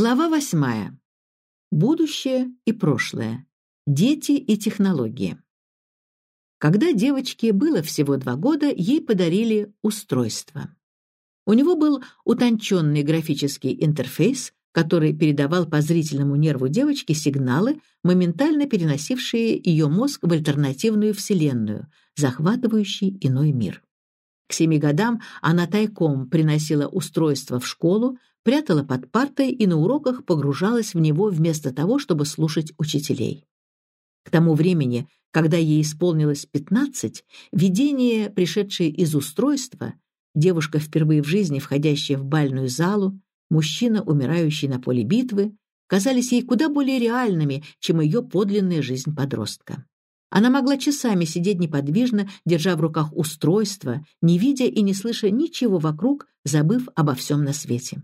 Глава восьмая. Будущее и прошлое. Дети и технологии. Когда девочке было всего два года, ей подарили устройство. У него был утонченный графический интерфейс, который передавал по зрительному нерву девочки сигналы, моментально переносившие ее мозг в альтернативную вселенную, захватывающий иной мир. К семи годам она тайком приносила устройство в школу, прятала под партой и на уроках погружалась в него вместо того, чтобы слушать учителей. К тому времени, когда ей исполнилось пятнадцать, видение, пришедшее из устройства, девушка впервые в жизни, входящая в бальную залу, мужчина, умирающий на поле битвы, казались ей куда более реальными, чем ее подлинная жизнь подростка. Она могла часами сидеть неподвижно, держа в руках устройство, не видя и не слыша ничего вокруг, забыв обо всем на свете.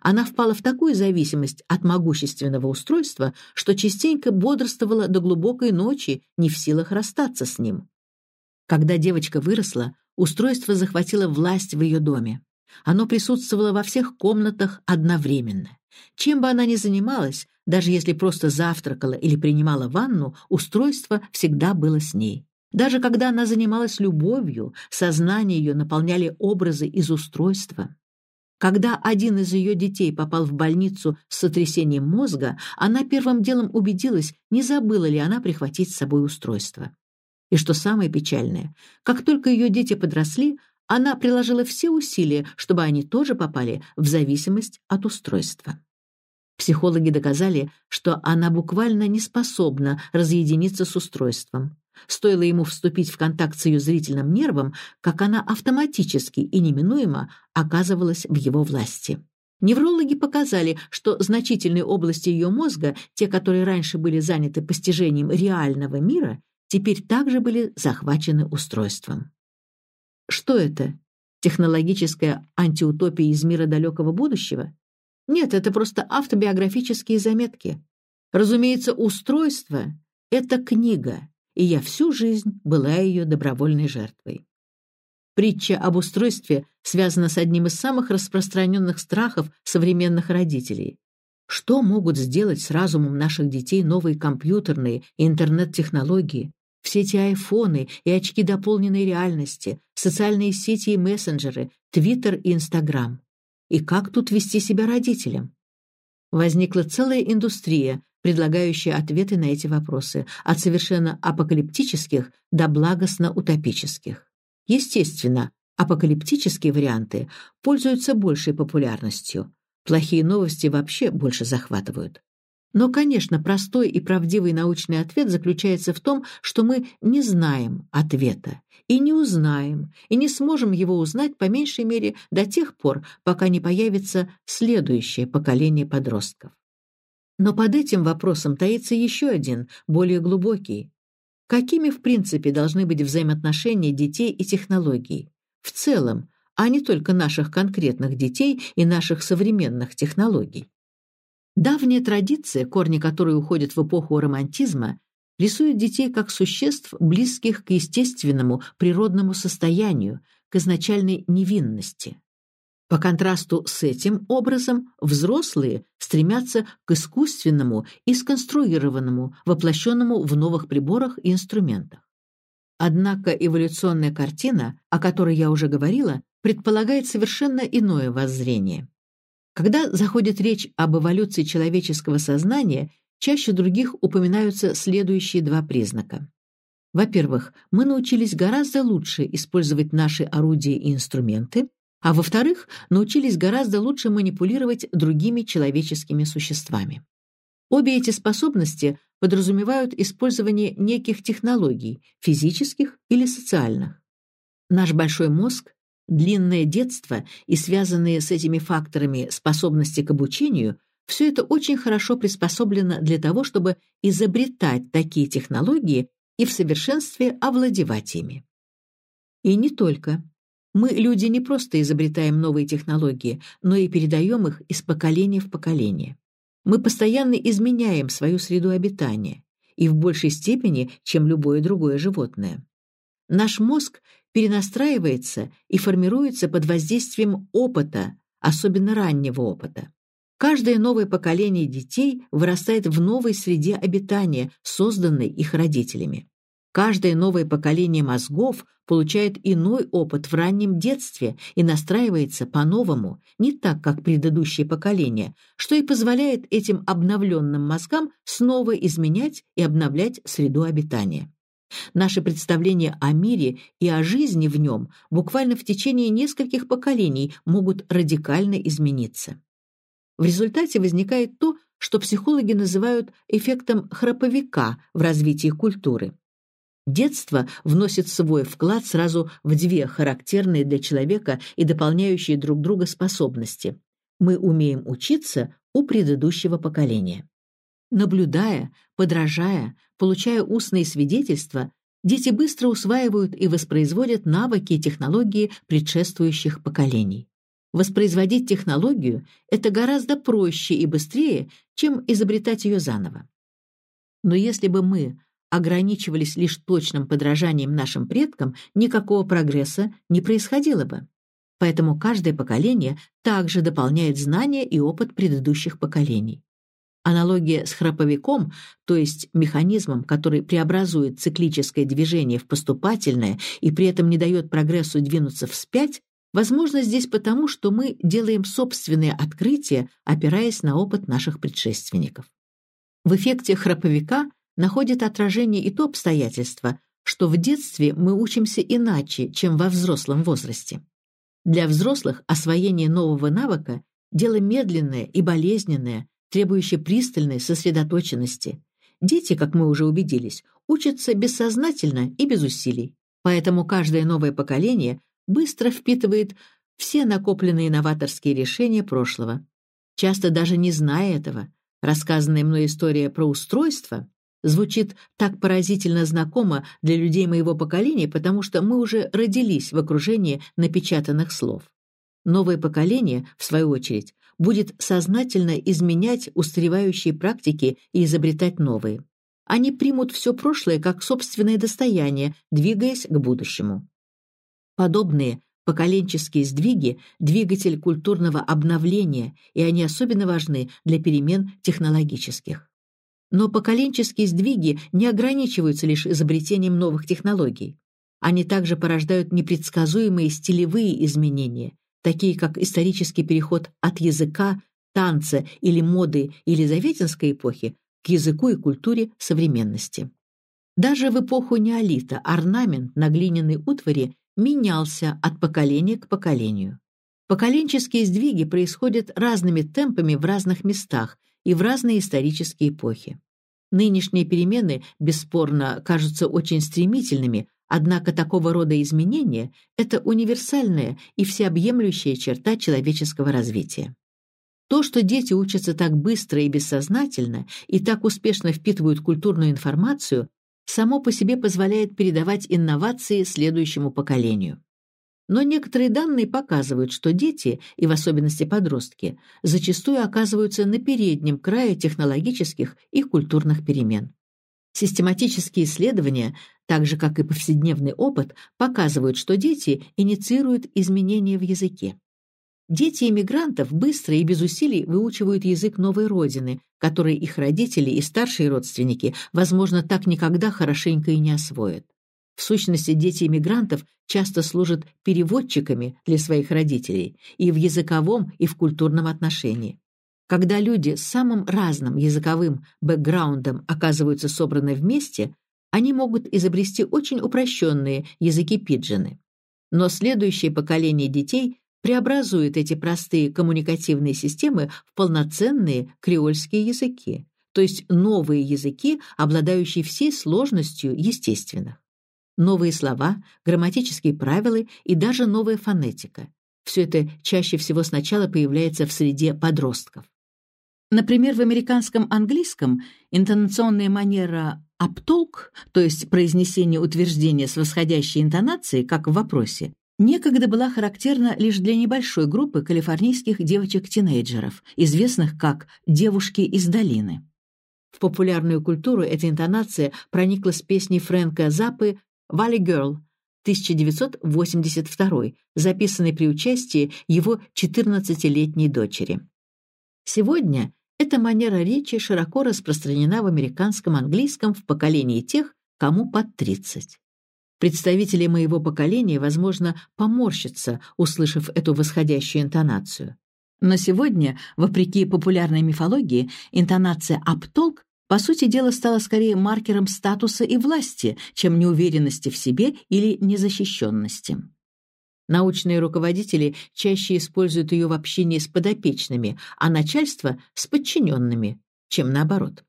Она впала в такую зависимость от могущественного устройства, что частенько бодрствовала до глубокой ночи, не в силах расстаться с ним. Когда девочка выросла, устройство захватило власть в ее доме. Оно присутствовало во всех комнатах одновременно. Чем бы она ни занималась, даже если просто завтракала или принимала ванну, устройство всегда было с ней. Даже когда она занималась любовью, сознание ее наполняли образы из устройства. Когда один из ее детей попал в больницу с сотрясением мозга, она первым делом убедилась, не забыла ли она прихватить с собой устройство. И что самое печальное, как только ее дети подросли, она приложила все усилия, чтобы они тоже попали в зависимость от устройства. Психологи доказали, что она буквально не способна разъединиться с устройством. Стоило ему вступить в контакт с ее зрительным нервом, как она автоматически и неминуемо оказывалась в его власти. Неврологи показали, что значительные области ее мозга, те, которые раньше были заняты постижением реального мира, теперь также были захвачены устройством. Что это? Технологическая антиутопия из мира далекого будущего? Нет, это просто автобиографические заметки. Разумеется, устройство — это книга, и я всю жизнь была ее добровольной жертвой. Притча об устройстве связана с одним из самых распространенных страхов современных родителей. Что могут сделать с разумом наших детей новые компьютерные и интернет-технологии, все эти айфоны и очки дополненной реальности, социальные сети и мессенджеры, Твиттер и Инстаграм? И как тут вести себя родителям? Возникла целая индустрия, предлагающая ответы на эти вопросы, от совершенно апокалиптических до благостно-утопических. Естественно, апокалиптические варианты пользуются большей популярностью. Плохие новости вообще больше захватывают. Но, конечно, простой и правдивый научный ответ заключается в том, что мы не знаем ответа, и не узнаем, и не сможем его узнать по меньшей мере до тех пор, пока не появится следующее поколение подростков. Но под этим вопросом таится еще один, более глубокий. Какими, в принципе, должны быть взаимоотношения детей и технологий? В целом, а не только наших конкретных детей и наших современных технологий. Давняя традиция, корни которой уходят в эпоху романтизма, рисует детей как существ, близких к естественному, природному состоянию, к изначальной невинности. По контрасту с этим образом взрослые стремятся к искусственному и сконструированному, воплощенному в новых приборах и инструментах. Однако эволюционная картина, о которой я уже говорила, предполагает совершенно иное воззрение. Когда заходит речь об эволюции человеческого сознания, чаще других упоминаются следующие два признака. Во-первых, мы научились гораздо лучше использовать наши орудия и инструменты, а во-вторых, научились гораздо лучше манипулировать другими человеческими существами. Обе эти способности подразумевают использование неких технологий, физических или социальных. Наш большой мозг длинное детство и связанные с этими факторами способности к обучению – все это очень хорошо приспособлено для того, чтобы изобретать такие технологии и в совершенстве овладевать ими. И не только. Мы, люди, не просто изобретаем новые технологии, но и передаем их из поколения в поколение. Мы постоянно изменяем свою среду обитания, и в большей степени, чем любое другое животное. Наш мозг перенастраивается и формируется под воздействием опыта, особенно раннего опыта. Каждое новое поколение детей вырастает в новой среде обитания, созданной их родителями. Каждое новое поколение мозгов получает иной опыт в раннем детстве и настраивается по-новому, не так, как предыдущее поколение, что и позволяет этим обновленным мозгам снова изменять и обновлять среду обитания. Наши представления о мире и о жизни в нем буквально в течение нескольких поколений могут радикально измениться. В результате возникает то, что психологи называют эффектом храповика в развитии культуры. Детство вносит свой вклад сразу в две характерные для человека и дополняющие друг друга способности. Мы умеем учиться у предыдущего поколения. Наблюдая, подражая, получая устные свидетельства, дети быстро усваивают и воспроизводят навыки и технологии предшествующих поколений. Воспроизводить технологию – это гораздо проще и быстрее, чем изобретать ее заново. Но если бы мы ограничивались лишь точным подражанием нашим предкам, никакого прогресса не происходило бы. Поэтому каждое поколение также дополняет знания и опыт предыдущих поколений. Аналогия с храповиком, то есть механизмом, который преобразует циклическое движение в поступательное и при этом не дает прогрессу двинуться вспять, возможно здесь потому, что мы делаем собственные открытия, опираясь на опыт наших предшественников. В эффекте храповика находит отражение и то обстоятельство, что в детстве мы учимся иначе, чем во взрослом возрасте. Для взрослых освоение нового навыка – дело медленное и болезненное, требующее пристальной сосредоточенности. Дети, как мы уже убедились, учатся бессознательно и без усилий. Поэтому каждое новое поколение быстро впитывает все накопленные новаторские решения прошлого. Часто даже не зная этого, рассказанная мной история про устройство звучит так поразительно знакомо для людей моего поколения, потому что мы уже родились в окружении напечатанных слов. Новое поколение, в свою очередь, будет сознательно изменять устаревающие практики и изобретать новые. Они примут все прошлое как собственное достояние, двигаясь к будущему. Подобные поколенческие сдвиги – двигатель культурного обновления, и они особенно важны для перемен технологических. Но поколенческие сдвиги не ограничиваются лишь изобретением новых технологий. Они также порождают непредсказуемые стилевые изменения, такие как исторический переход от языка, танца или моды Елизаветинской эпохи к языку и культуре современности. Даже в эпоху неолита орнамент на глиняной утвари менялся от поколения к поколению. Поколенческие сдвиги происходят разными темпами в разных местах и в разные исторические эпохи. Нынешние перемены, бесспорно, кажутся очень стремительными, однако такого рода изменения – это универсальная и всеобъемлющая черта человеческого развития. То, что дети учатся так быстро и бессознательно и так успешно впитывают культурную информацию, само по себе позволяет передавать инновации следующему поколению. Но некоторые данные показывают, что дети, и в особенности подростки, зачастую оказываются на переднем крае технологических и культурных перемен. Систематические исследования, так же как и повседневный опыт, показывают, что дети инициируют изменения в языке. Дети иммигрантов быстро и без усилий выучивают язык новой родины, который их родители и старшие родственники, возможно, так никогда хорошенько и не освоят. В сущности, дети иммигрантов часто служат переводчиками для своих родителей и в языковом, и в культурном отношении. Когда люди с самым разным языковым бэкграундом оказываются собраны вместе, они могут изобрести очень упрощенные языки-пиджины. Но следующее поколение детей преобразует эти простые коммуникативные системы в полноценные креольские языки, то есть новые языки, обладающие всей сложностью естественных новые слова, грамматические правила и даже новая фонетика. Все это чаще всего сначала появляется в среде подростков. Например, в американском английском интонационная манера «аптолк», то есть произнесение утверждения с восходящей интонацией, как в вопросе, некогда была характерна лишь для небольшой группы калифорнийских девочек-тинейджеров, известных как «девушки из долины». В популярную культуру эта интонация проникла с песней Фрэнка Заппы «Valley Girl» 1982, записанный при участии его 14-летней дочери. Сегодня эта манера речи широко распространена в американском английском в поколении тех, кому под 30. Представители моего поколения, возможно, поморщатся, услышав эту восходящую интонацию. Но сегодня, вопреки популярной мифологии, интонация «аптолк» по сути дела стала скорее маркером статуса и власти, чем неуверенности в себе или незащищенности. Научные руководители чаще используют ее в общении с подопечными, а начальство — с подчиненными, чем наоборот.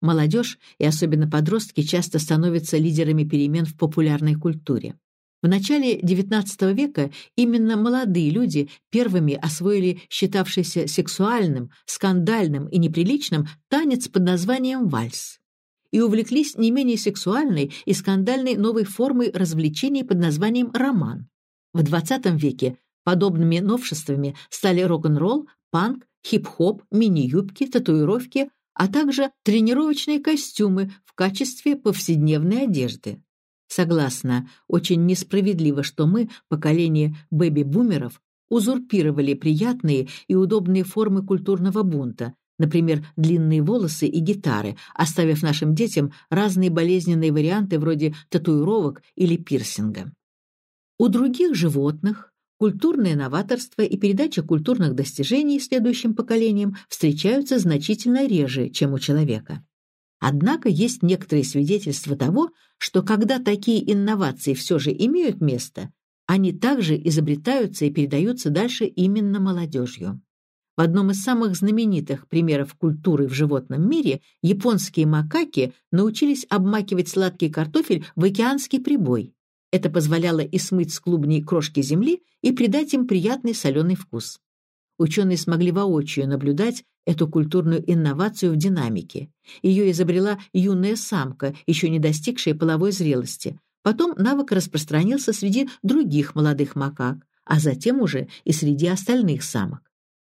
Молодежь, и особенно подростки, часто становятся лидерами перемен в популярной культуре. В начале XIX века именно молодые люди первыми освоили считавшийся сексуальным, скандальным и неприличным танец под названием вальс и увлеклись не менее сексуальной и скандальной новой формой развлечений под названием роман. В XX веке подобными новшествами стали рок-н-ролл, панк, хип-хоп, мини-юбки, татуировки, а также тренировочные костюмы в качестве повседневной одежды. Согласна, очень несправедливо, что мы, поколение бэби-бумеров, узурпировали приятные и удобные формы культурного бунта, например, длинные волосы и гитары, оставив нашим детям разные болезненные варианты вроде татуировок или пирсинга. У других животных культурное новаторство и передача культурных достижений следующим поколениям встречаются значительно реже, чем у человека. Однако есть некоторые свидетельства того, что когда такие инновации все же имеют место, они также изобретаются и передаются дальше именно молодежью. В одном из самых знаменитых примеров культуры в животном мире японские макаки научились обмакивать сладкий картофель в океанский прибой. Это позволяло и смыть с клубней крошки земли и придать им приятный соленый вкус. Ученые смогли воочию наблюдать эту культурную инновацию в динамике. Ее изобрела юная самка, еще не достигшая половой зрелости. Потом навык распространился среди других молодых макак, а затем уже и среди остальных самок.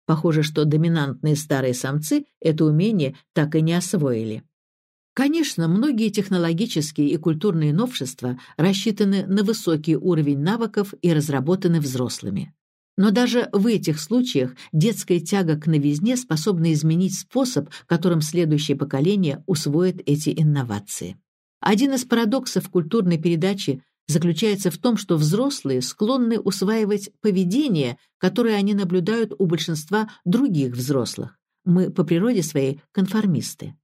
Похоже, что доминантные старые самцы это умение так и не освоили. Конечно, многие технологические и культурные новшества рассчитаны на высокий уровень навыков и разработаны взрослыми. Но даже в этих случаях детская тяга к новизне способна изменить способ, которым следующее поколение усвоит эти инновации. Один из парадоксов культурной передачи заключается в том, что взрослые склонны усваивать поведение, которое они наблюдают у большинства других взрослых. Мы по природе своей конформисты.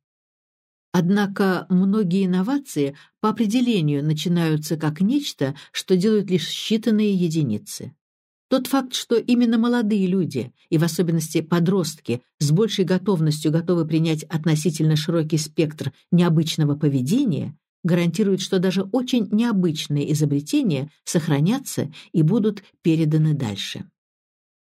Однако многие инновации по определению начинаются как нечто, что делают лишь считанные единицы. Тот факт, что именно молодые люди, и в особенности подростки, с большей готовностью готовы принять относительно широкий спектр необычного поведения, гарантирует, что даже очень необычные изобретения сохранятся и будут переданы дальше.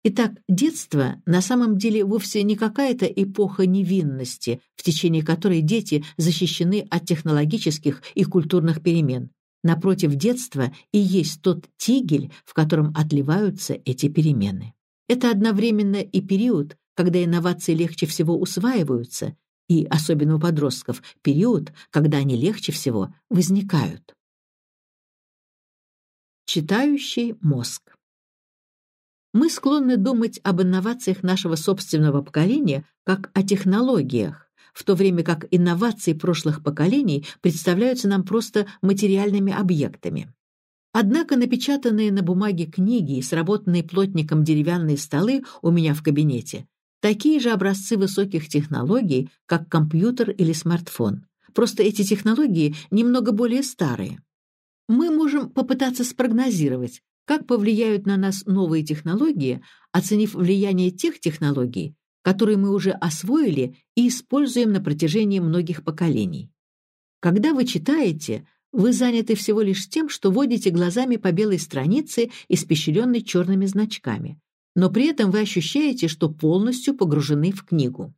Итак, детство на самом деле вовсе не какая-то эпоха невинности, в течение которой дети защищены от технологических и культурных перемен. Напротив детства и есть тот тигель, в котором отливаются эти перемены. Это одновременно и период, когда инновации легче всего усваиваются, и, особенно у подростков, период, когда они легче всего возникают. Читающий мозг Мы склонны думать об инновациях нашего собственного поколения как о технологиях, в то время как инновации прошлых поколений представляются нам просто материальными объектами. Однако напечатанные на бумаге книги и сработанные плотником деревянные столы у меня в кабинете такие же образцы высоких технологий, как компьютер или смартфон. Просто эти технологии немного более старые. Мы можем попытаться спрогнозировать, как повлияют на нас новые технологии, оценив влияние тех технологий, которые мы уже освоили и используем на протяжении многих поколений. Когда вы читаете, вы заняты всего лишь тем, что водите глазами по белой странице, испещренной черными значками, но при этом вы ощущаете, что полностью погружены в книгу.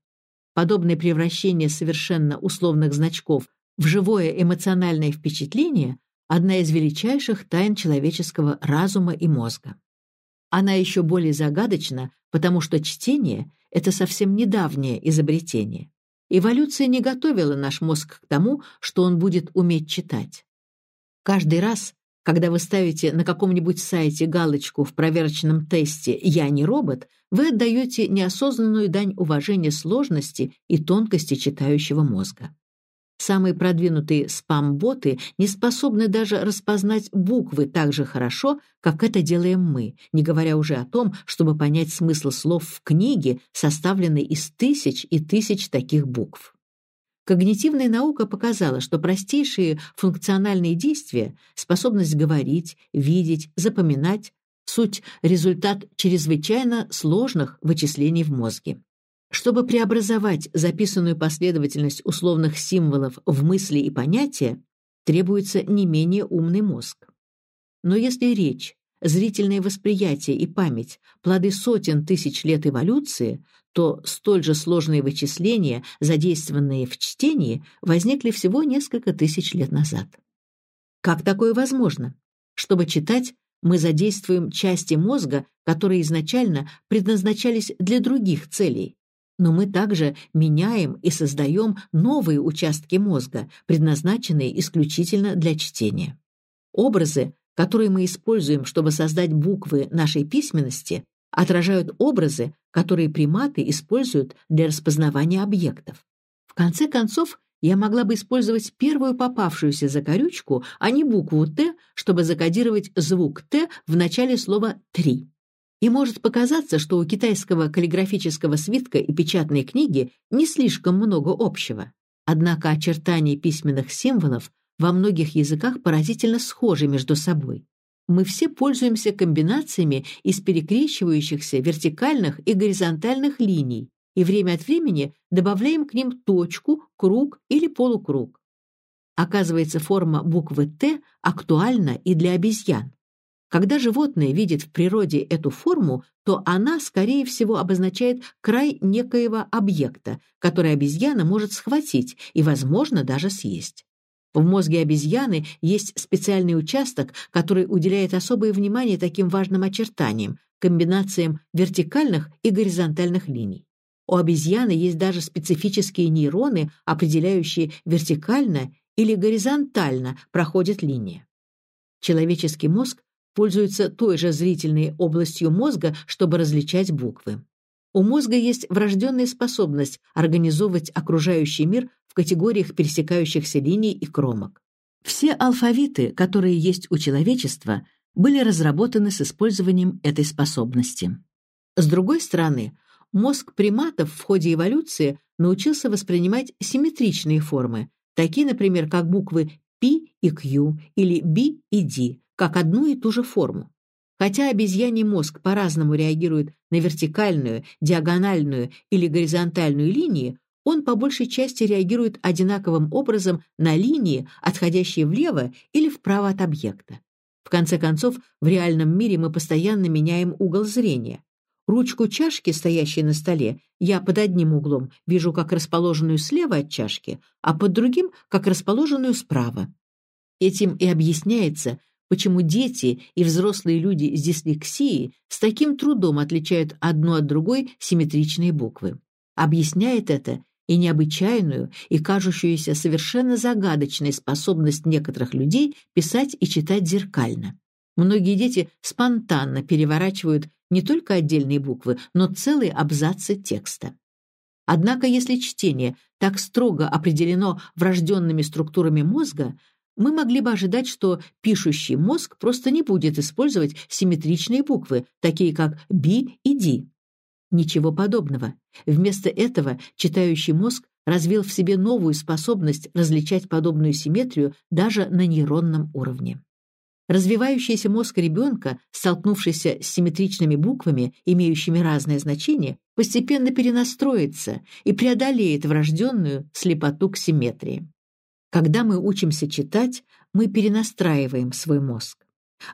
Подобное превращение совершенно условных значков в живое эмоциональное впечатление – одна из величайших тайн человеческого разума и мозга. Она еще более загадочна, потому что чтение — это совсем недавнее изобретение. Эволюция не готовила наш мозг к тому, что он будет уметь читать. Каждый раз, Когда вы ставите на каком-нибудь сайте галочку в проверочном тесте «Я не робот», вы отдаете неосознанную дань уважения сложности и тонкости читающего мозга. Самые продвинутые спам-боты не способны даже распознать буквы так же хорошо, как это делаем мы, не говоря уже о том, чтобы понять смысл слов в книге, составленной из тысяч и тысяч таких букв. Когнитивная наука показала, что простейшие функциональные действия, способность говорить, видеть, запоминать, суть – результат чрезвычайно сложных вычислений в мозге. Чтобы преобразовать записанную последовательность условных символов в мысли и понятия, требуется не менее умный мозг. Но если речь зрительное восприятие и память – плоды сотен тысяч лет эволюции, то столь же сложные вычисления, задействованные в чтении, возникли всего несколько тысяч лет назад. Как такое возможно? Чтобы читать, мы задействуем части мозга, которые изначально предназначались для других целей. Но мы также меняем и создаем новые участки мозга, предназначенные исключительно для чтения. Образы которые мы используем, чтобы создать буквы нашей письменности, отражают образы, которые приматы используют для распознавания объектов. В конце концов, я могла бы использовать первую попавшуюся закорючку, а не букву «Т», чтобы закодировать звук «Т» в начале слова «три». И может показаться, что у китайского каллиграфического свитка и печатной книги не слишком много общего. Однако очертания письменных символов во многих языках поразительно схожи между собой. Мы все пользуемся комбинациями из перекрещивающихся вертикальных и горизонтальных линий и время от времени добавляем к ним точку, круг или полукруг. Оказывается, форма буквы «Т» актуальна и для обезьян. Когда животное видит в природе эту форму, то она, скорее всего, обозначает край некоего объекта, который обезьяна может схватить и, возможно, даже съесть. В мозге обезьяны есть специальный участок, который уделяет особое внимание таким важным очертаниям, комбинациям вертикальных и горизонтальных линий. У обезьяны есть даже специфические нейроны, определяющие вертикально или горизонтально проходит линия. Человеческий мозг пользуется той же зрительной областью мозга, чтобы различать буквы. У мозга есть врожденная способность организовывать окружающий мир в категориях пересекающихся линий и кромок. Все алфавиты, которые есть у человечества, были разработаны с использованием этой способности. С другой стороны, мозг приматов в ходе эволюции научился воспринимать симметричные формы, такие, например, как буквы P и Q или B и D, как одну и ту же форму. Хотя обезьяний мозг по-разному реагирует на вертикальную, диагональную или горизонтальную линии, он по большей части реагирует одинаковым образом на линии, отходящие влево или вправо от объекта. В конце концов, в реальном мире мы постоянно меняем угол зрения. Ручку чашки, стоящей на столе, я под одним углом вижу как расположенную слева от чашки, а под другим как расположенную справа. Этим и объясняется, почему дети и взрослые люди с дислексией с таким трудом отличают одну от другой симметричные буквы. Объясняет это и необычайную, и кажущуюся совершенно загадочной способность некоторых людей писать и читать зеркально. Многие дети спонтанно переворачивают не только отдельные буквы, но целые абзацы текста. Однако если чтение так строго определено врожденными структурами мозга, мы могли бы ожидать, что пишущий мозг просто не будет использовать симметричные буквы, такие как B и D. Ничего подобного. Вместо этого читающий мозг развил в себе новую способность различать подобную симметрию даже на нейронном уровне. Развивающийся мозг ребенка, столкнувшийся с симметричными буквами, имеющими разное значение, постепенно перенастроится и преодолеет врожденную слепоту к симметрии. Когда мы учимся читать, мы перенастраиваем свой мозг.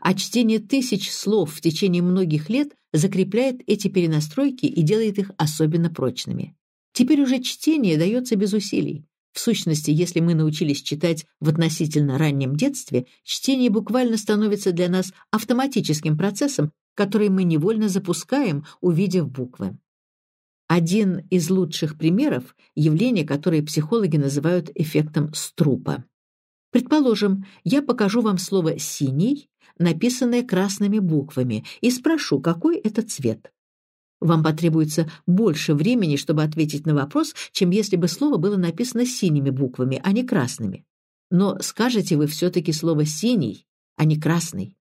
А чтение тысяч слов в течение многих лет закрепляет эти перенастройки и делает их особенно прочными. Теперь уже чтение дается без усилий. В сущности, если мы научились читать в относительно раннем детстве, чтение буквально становится для нас автоматическим процессом, который мы невольно запускаем, увидев буквы. Один из лучших примеров – явление, которое психологи называют эффектом струпа. Предположим, я покажу вам слово «синий», написанное красными буквами, и спрошу, какой это цвет. Вам потребуется больше времени, чтобы ответить на вопрос, чем если бы слово было написано синими буквами, а не красными. Но скажете вы все-таки слово «синий», а не «красный».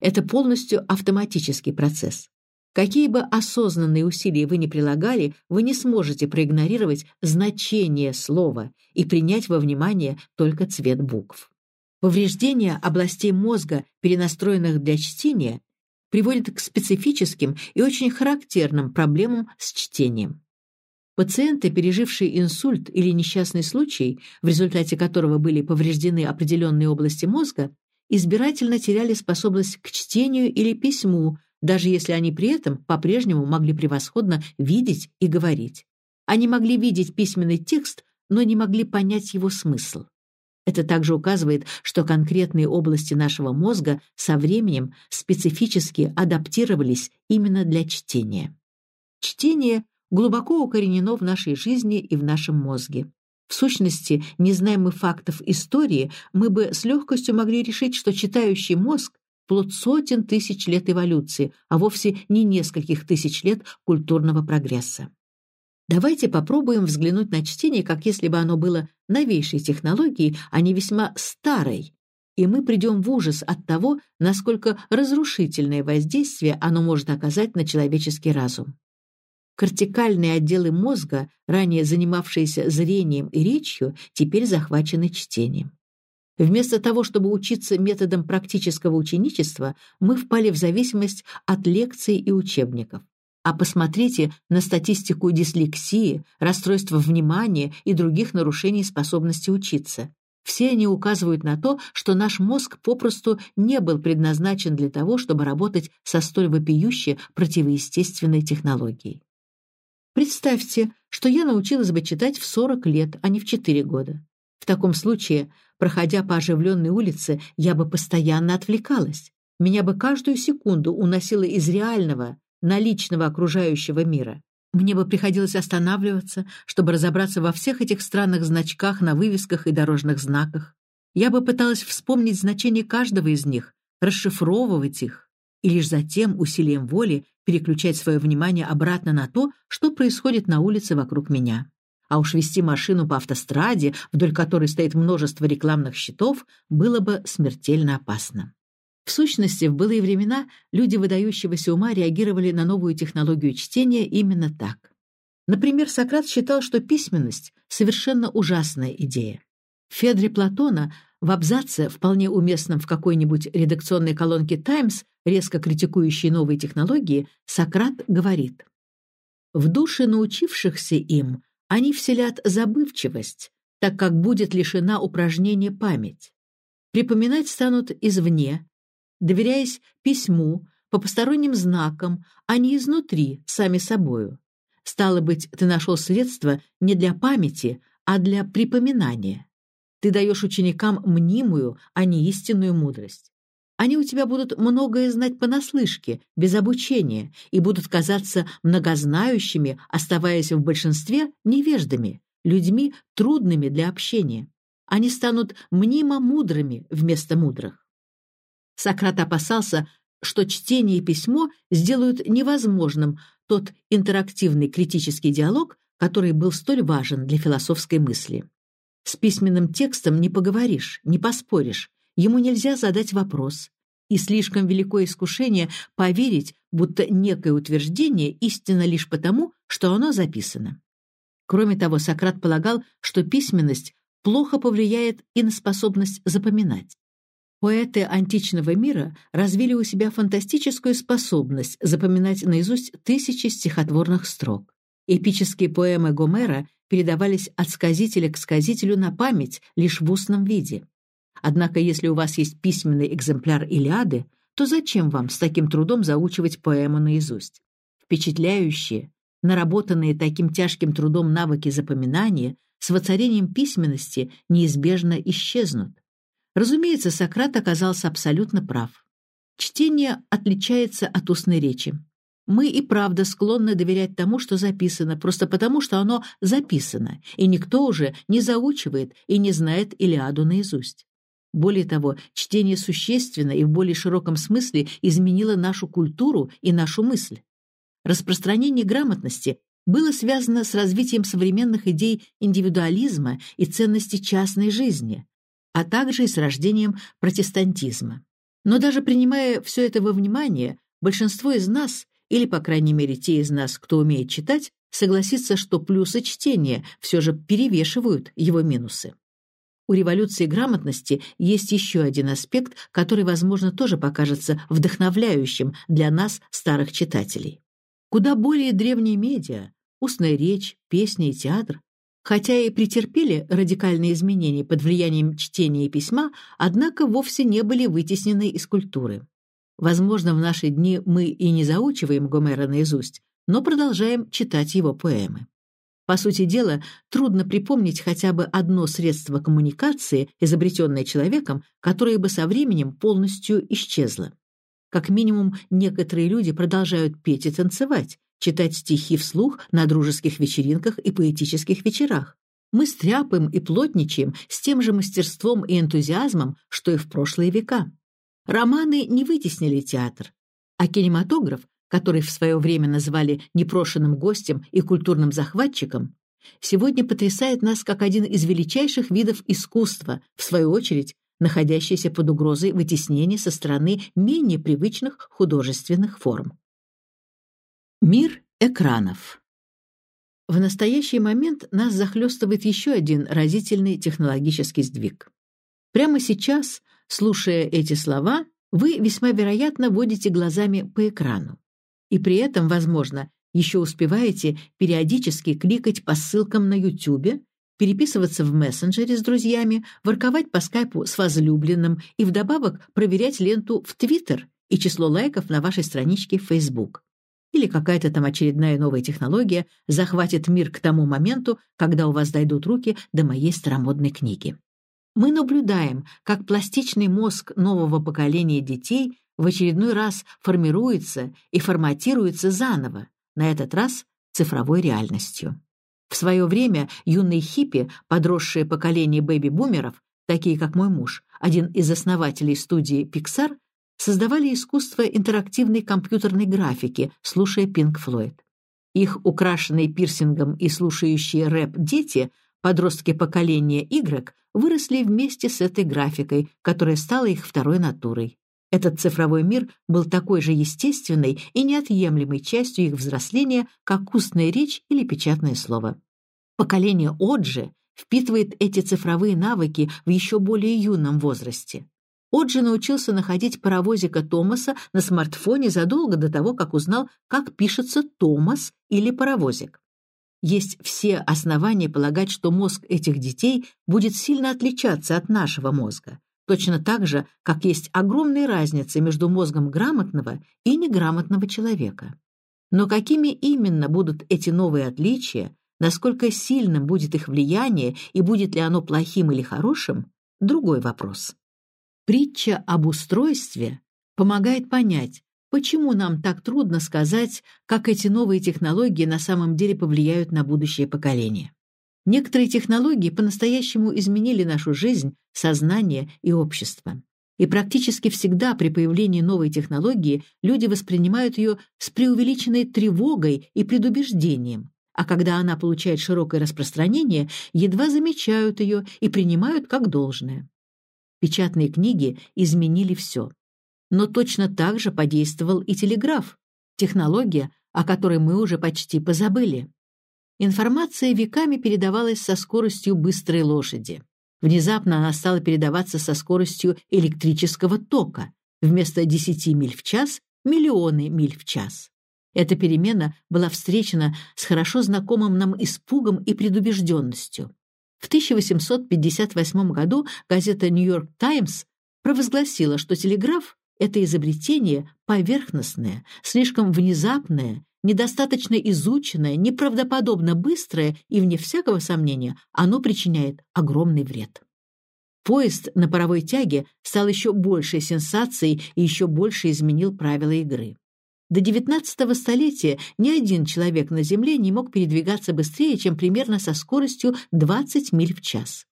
Это полностью автоматический процесс. Какие бы осознанные усилия вы ни прилагали, вы не сможете проигнорировать значение слова и принять во внимание только цвет букв. Повреждение областей мозга, перенастроенных для чтения, приводит к специфическим и очень характерным проблемам с чтением. Пациенты, пережившие инсульт или несчастный случай, в результате которого были повреждены определенные области мозга, избирательно теряли способность к чтению или письму, даже если они при этом по-прежнему могли превосходно видеть и говорить. Они могли видеть письменный текст, но не могли понять его смысл. Это также указывает, что конкретные области нашего мозга со временем специфически адаптировались именно для чтения. Чтение глубоко укоренено в нашей жизни и в нашем мозге. В сущности, не зная мы фактов истории, мы бы с легкостью могли решить, что читающий мозг – плод сотен тысяч лет эволюции, а вовсе не нескольких тысяч лет культурного прогресса. Давайте попробуем взглянуть на чтение, как если бы оно было новейшей технологией, а не весьма старой, и мы придем в ужас от того, насколько разрушительное воздействие оно может оказать на человеческий разум. Кортикальные отделы мозга, ранее занимавшиеся зрением и речью, теперь захвачены чтением. Вместо того, чтобы учиться методом практического ученичества, мы впали в зависимость от лекций и учебников. А посмотрите на статистику дислексии, расстройства внимания и других нарушений способности учиться. Все они указывают на то, что наш мозг попросту не был предназначен для того, чтобы работать со столь вопиюще противоестественной технологией. Представьте, что я научилась бы читать в 40 лет, а не в 4 года. В таком случае, проходя по оживленной улице, я бы постоянно отвлекалась. Меня бы каждую секунду уносило из реального, наличного окружающего мира. Мне бы приходилось останавливаться, чтобы разобраться во всех этих странных значках на вывесках и дорожных знаках. Я бы пыталась вспомнить значение каждого из них, расшифровывать их, и лишь затем усилием воли переключать свое внимание обратно на то, что происходит на улице вокруг меня. А уж вести машину по автостраде, вдоль которой стоит множество рекламных щитов, было бы смертельно опасно. В сущности, в былые времена люди выдающегося ума реагировали на новую технологию чтения именно так. Например, Сократ считал, что письменность — совершенно ужасная идея. В Федре Платона в абзаце, вполне уместном в какой-нибудь редакционной колонке «Таймс», резко критикующей новые технологии, Сократ говорит «В душе научившихся им они вселят забывчивость, так как будет лишена упражнения память. Припоминать станут извне, доверяясь письму, по посторонним знакам, а не изнутри, сами собою. Стало быть, ты нашел средства не для памяти, а для припоминания. Ты даешь ученикам мнимую, а не истинную мудрость. Они у тебя будут многое знать понаслышке, без обучения, и будут казаться многознающими, оставаясь в большинстве невеждами, людьми, трудными для общения. Они станут мнимо мудрыми вместо мудрых. Сократ опасался, что чтение и письмо сделают невозможным тот интерактивный критический диалог, который был столь важен для философской мысли. С письменным текстом не поговоришь, не поспоришь, ему нельзя задать вопрос, и слишком великое искушение поверить, будто некое утверждение истинно лишь потому, что оно записано. Кроме того, Сократ полагал, что письменность плохо повлияет и на способность запоминать. Поэты античного мира развили у себя фантастическую способность запоминать наизусть тысячи стихотворных строк. Эпические поэмы Гомера передавались от сказителя к сказителю на память лишь в устном виде. Однако, если у вас есть письменный экземпляр Илиады, то зачем вам с таким трудом заучивать поэму наизусть? Впечатляющие, наработанные таким тяжким трудом навыки запоминания с воцарением письменности неизбежно исчезнут. Разумеется, Сократ оказался абсолютно прав. Чтение отличается от устной речи. Мы и правда склонны доверять тому, что записано, просто потому, что оно записано, и никто уже не заучивает и не знает Илиаду наизусть. Более того, чтение существенно и в более широком смысле изменило нашу культуру и нашу мысль. Распространение грамотности было связано с развитием современных идей индивидуализма и ценности частной жизни, а также и с рождением протестантизма. Но даже принимая все это во внимание, большинство из нас, или, по крайней мере, те из нас, кто умеет читать, согласится, что плюсы чтения все же перевешивают его минусы. У революции грамотности есть еще один аспект, который, возможно, тоже покажется вдохновляющим для нас, старых читателей. Куда более древние медиа, устная речь, песня и театр, хотя и претерпели радикальные изменения под влиянием чтения и письма, однако вовсе не были вытеснены из культуры. Возможно, в наши дни мы и не заучиваем Гомера наизусть, но продолжаем читать его поэмы. По сути дела, трудно припомнить хотя бы одно средство коммуникации, изобретенное человеком, которое бы со временем полностью исчезло. Как минимум, некоторые люди продолжают петь и танцевать, читать стихи вслух на дружеских вечеринках и поэтических вечерах. Мы стряпаем и плотничаем с тем же мастерством и энтузиазмом, что и в прошлые века. Романы не вытеснили театр, а кинематограф который в свое время назвали непрошенным гостем и культурным захватчиком, сегодня потрясает нас как один из величайших видов искусства, в свою очередь, находящийся под угрозой вытеснения со стороны менее привычных художественных форм. Мир экранов В настоящий момент нас захлестывает еще один разительный технологический сдвиг. Прямо сейчас, слушая эти слова, вы весьма вероятно водите глазами по экрану и при этом, возможно, еще успеваете периодически кликать по ссылкам на YouTube, переписываться в мессенджере с друзьями, ворковать по скайпу с возлюбленным и вдобавок проверять ленту в Твиттер и число лайков на вашей страничке в Facebook. Или какая-то там очередная новая технология захватит мир к тому моменту, когда у вас дойдут руки до моей старомодной книги. Мы наблюдаем, как пластичный мозг нового поколения детей в очередной раз формируется и форматируется заново, на этот раз цифровой реальностью. В свое время юные хиппи, подросшее поколение бэби-бумеров, такие как мой муж, один из основателей студии Pixar, создавали искусство интерактивной компьютерной графики, слушая Pink Floyd. Их украшенные пирсингом и слушающие рэп дети, подростки поколения Y, выросли вместе с этой графикой, которая стала их второй натурой. Этот цифровой мир был такой же естественной и неотъемлемой частью их взросления, как устная речь или печатное слово. Поколение Оджи впитывает эти цифровые навыки в еще более юном возрасте. Оджи научился находить паровозика Томаса на смартфоне задолго до того, как узнал, как пишется Томас или паровозик. Есть все основания полагать, что мозг этих детей будет сильно отличаться от нашего мозга. Точно так же, как есть огромная разница между мозгом грамотного и неграмотного человека. Но какими именно будут эти новые отличия, насколько сильным будет их влияние и будет ли оно плохим или хорошим – другой вопрос. Притча об устройстве помогает понять, почему нам так трудно сказать, как эти новые технологии на самом деле повлияют на будущее поколение. Некоторые технологии по-настоящему изменили нашу жизнь, сознание и общество. И практически всегда при появлении новой технологии люди воспринимают ее с преувеличенной тревогой и предубеждением, а когда она получает широкое распространение, едва замечают ее и принимают как должное. Печатные книги изменили все. Но точно так же подействовал и телеграф, технология, о которой мы уже почти позабыли. Информация веками передавалась со скоростью быстрой лошади. Внезапно она стала передаваться со скоростью электрического тока. Вместо 10 миль в час — миллионы миль в час. Эта перемена была встречена с хорошо знакомым нам испугом и предубежденностью. В 1858 году газета «Нью-Йорк Таймс» провозгласила, что телеграф — это изобретение поверхностное, слишком внезапное недостаточно изученное, неправдоподобно быстрое и, вне всякого сомнения, оно причиняет огромный вред. Поезд на паровой тяге стал еще большей сенсацией и еще больше изменил правила игры. До XIX столетия ни один человек на Земле не мог передвигаться быстрее, чем примерно со скоростью 20 миль в час.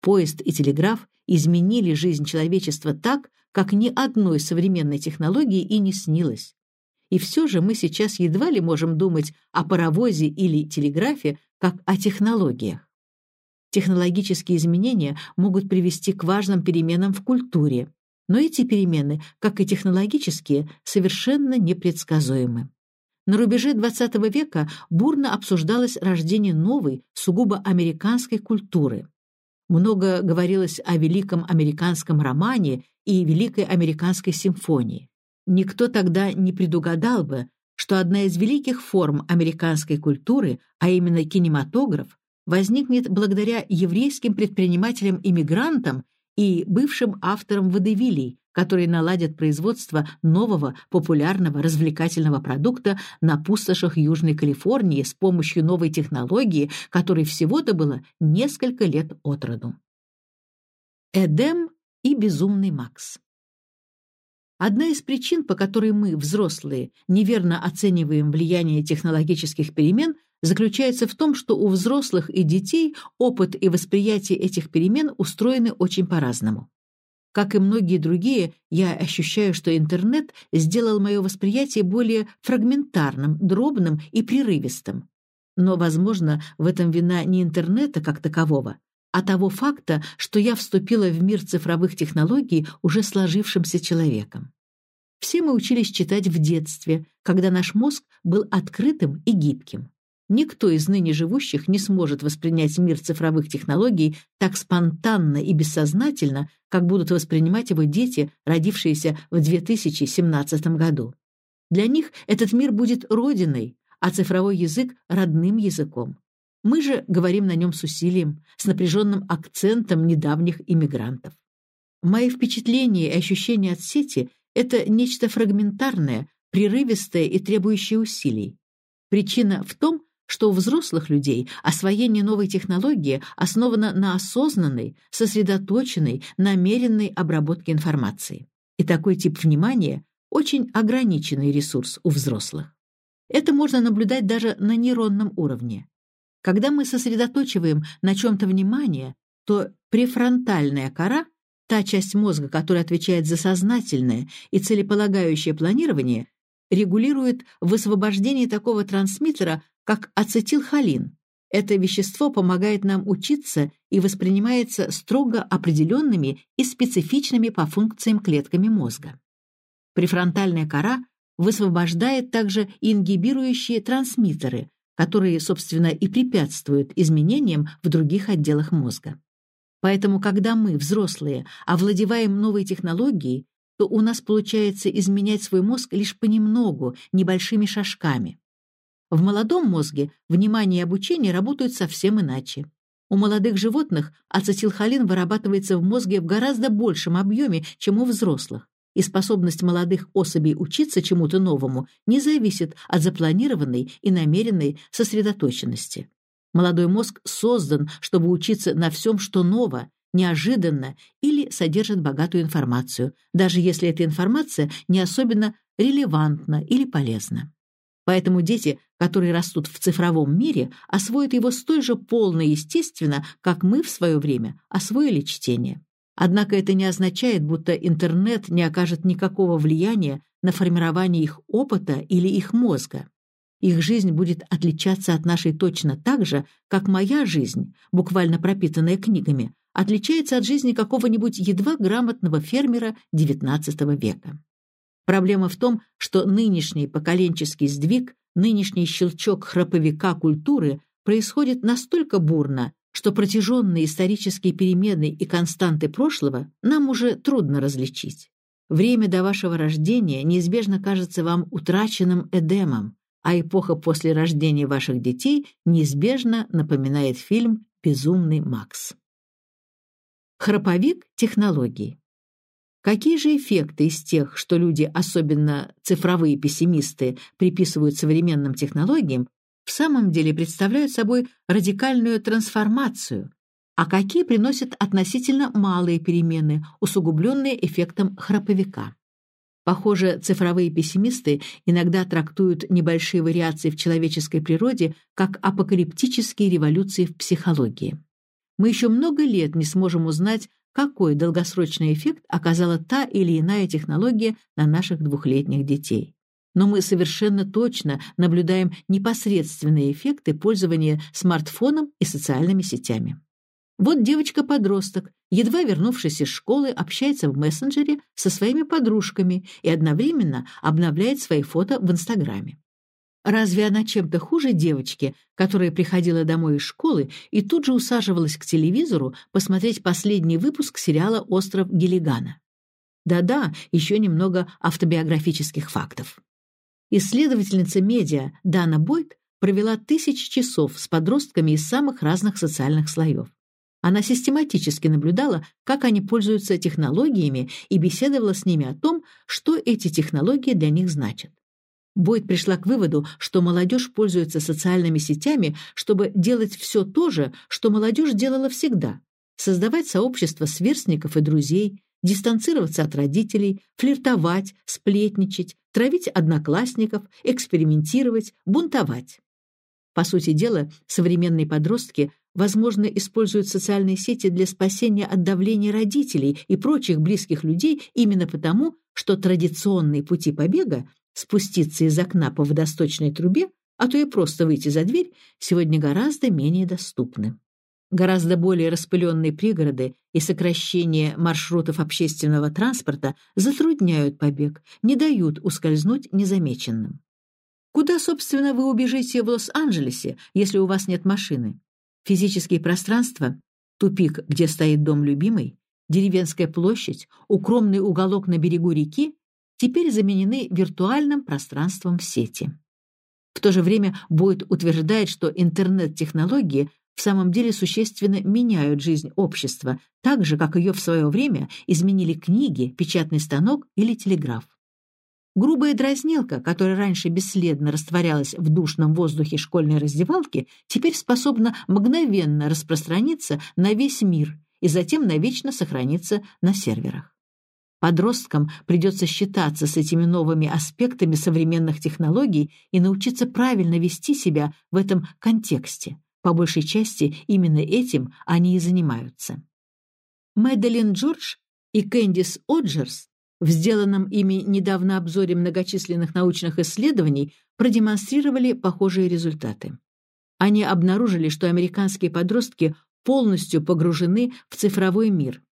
Поезд и телеграф изменили жизнь человечества так, как ни одной современной технологии и не снилось. И все же мы сейчас едва ли можем думать о паровозе или телеграфе как о технологиях. Технологические изменения могут привести к важным переменам в культуре, но эти перемены, как и технологические, совершенно непредсказуемы. На рубеже XX века бурно обсуждалось рождение новой, сугубо американской культуры. Много говорилось о великом американском романе и великой американской симфонии. Никто тогда не предугадал бы, что одна из великих форм американской культуры, а именно кинематограф, возникнет благодаря еврейским предпринимателям-иммигрантам и бывшим авторам водевилей, которые наладят производство нового популярного развлекательного продукта на пустошах Южной Калифорнии с помощью новой технологии, которой всего-то было несколько лет от роду. Эдем и безумный Макс Одна из причин, по которой мы, взрослые, неверно оцениваем влияние технологических перемен – заключается в том, что у взрослых и детей опыт и восприятие этих перемен устроены очень по-разному. Как и многие другие, я ощущаю, что интернет сделал мое восприятие более фрагментарным, дробным и прерывистым. Но, возможно, в этом вина не интернета как такового, а того факта, что я вступила в мир цифровых технологий уже сложившимся человеком. Все мы учились читать в детстве, когда наш мозг был открытым и гибким. Никто из ныне живущих не сможет воспринять мир цифровых технологий так спонтанно и бессознательно, как будут воспринимать его дети, родившиеся в 2017 году. Для них этот мир будет родиной, а цифровой язык — родным языком. Мы же говорим на нем с усилием, с напряженным акцентом недавних иммигрантов. Мои впечатления и ощущения от сети — это нечто фрагментарное, прерывистое и требующее усилий. Причина в том, что у взрослых людей освоение новой технологии основано на осознанной, сосредоточенной, намеренной обработке информации. И такой тип внимания – очень ограниченный ресурс у взрослых. Это можно наблюдать даже на нейронном уровне. Когда мы сосредоточиваем на чем-то внимание, то префронтальная кора – та часть мозга, которая отвечает за сознательное и целеполагающее планирование, регулирует высвобождение такого трансмиттера, как ацетилхолин. Это вещество помогает нам учиться и воспринимается строго определенными и специфичными по функциям клетками мозга. Префронтальная кора высвобождает также ингибирующие трансмиттеры, которые, собственно, и препятствуют изменениям в других отделах мозга. Поэтому, когда мы, взрослые, овладеваем новой технологией, то у нас получается изменять свой мозг лишь понемногу, небольшими шажками. В молодом мозге внимание и обучение работают совсем иначе. У молодых животных ацетилхолин вырабатывается в мозге в гораздо большем объеме, чем у взрослых, и способность молодых особей учиться чему-то новому не зависит от запланированной и намеренной сосредоточенности. Молодой мозг создан, чтобы учиться на всем, что ново, неожиданно или содержит богатую информацию, даже если эта информация не особенно релевантна или полезна. Поэтому дети, которые растут в цифровом мире, освоят его столь же полно и естественно, как мы в свое время освоили чтение. Однако это не означает, будто интернет не окажет никакого влияния на формирование их опыта или их мозга. Их жизнь будет отличаться от нашей точно так же, как моя жизнь, буквально пропитанная книгами, отличается от жизни какого-нибудь едва грамотного фермера XIX века. Проблема в том, что нынешний поколенческий сдвиг, нынешний щелчок храповика культуры происходит настолько бурно, что протяженные исторические перемены и константы прошлого нам уже трудно различить. Время до вашего рождения неизбежно кажется вам утраченным Эдемом, а эпоха после рождения ваших детей неизбежно напоминает фильм «Безумный Макс». Храповик технологий. Какие же эффекты из тех, что люди, особенно цифровые пессимисты, приписывают современным технологиям, в самом деле представляют собой радикальную трансформацию, а какие приносят относительно малые перемены, усугубленные эффектом храповика? Похоже, цифровые пессимисты иногда трактуют небольшие вариации в человеческой природе как апокалиптические революции в психологии. Мы еще много лет не сможем узнать, какой долгосрочный эффект оказала та или иная технология на наших двухлетних детей. Но мы совершенно точно наблюдаем непосредственные эффекты пользования смартфоном и социальными сетями. Вот девочка-подросток, едва вернувшись из школы, общается в мессенджере со своими подружками и одновременно обновляет свои фото в Инстаграме. Разве она чем-то хуже девочки, которая приходила домой из школы и тут же усаживалась к телевизору посмотреть последний выпуск сериала «Остров Гиллигана»? Да-да, еще немного автобиографических фактов. Исследовательница медиа Дана Бойт провела тысячи часов с подростками из самых разных социальных слоев. Она систематически наблюдала, как они пользуются технологиями и беседовала с ними о том, что эти технологии для них значат. Бойд пришла к выводу, что молодежь пользуется социальными сетями, чтобы делать все то же, что молодежь делала всегда – создавать сообщество сверстников и друзей, дистанцироваться от родителей, флиртовать, сплетничать, травить одноклассников, экспериментировать, бунтовать. По сути дела, современные подростки, возможно, используют социальные сети для спасения от давления родителей и прочих близких людей именно потому, что традиционные пути побега спуститься из окна по водосточной трубе, а то и просто выйти за дверь, сегодня гораздо менее доступны. Гораздо более распыленные пригороды и сокращение маршрутов общественного транспорта затрудняют побег, не дают ускользнуть незамеченным. Куда, собственно, вы убежите в Лос-Анджелесе, если у вас нет машины? Физические пространства, тупик, где стоит дом любимый, деревенская площадь, укромный уголок на берегу реки теперь заменены виртуальным пространством в сети. В то же время Бойд утверждает, что интернет-технологии в самом деле существенно меняют жизнь общества, так же, как ее в свое время изменили книги, печатный станок или телеграф. Грубая дразнилка, которая раньше бесследно растворялась в душном воздухе школьной раздевалки, теперь способна мгновенно распространиться на весь мир и затем навечно сохраниться на серверах. Подросткам придется считаться с этими новыми аспектами современных технологий и научиться правильно вести себя в этом контексте. По большей части именно этим они и занимаются. Мэдалин Джордж и Кэндис Оджерс в сделанном ими недавно обзоре многочисленных научных исследований продемонстрировали похожие результаты. Они обнаружили, что американские подростки полностью погружены в цифровой мир.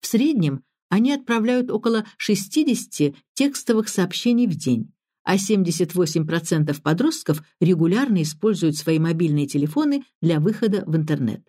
В среднем они отправляют около 60 текстовых сообщений в день, а 78% подростков регулярно используют свои мобильные телефоны для выхода в интернет.